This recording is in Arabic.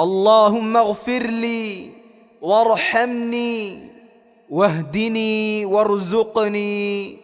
اللهم اغفر لي وارحمني واهدني وارزقني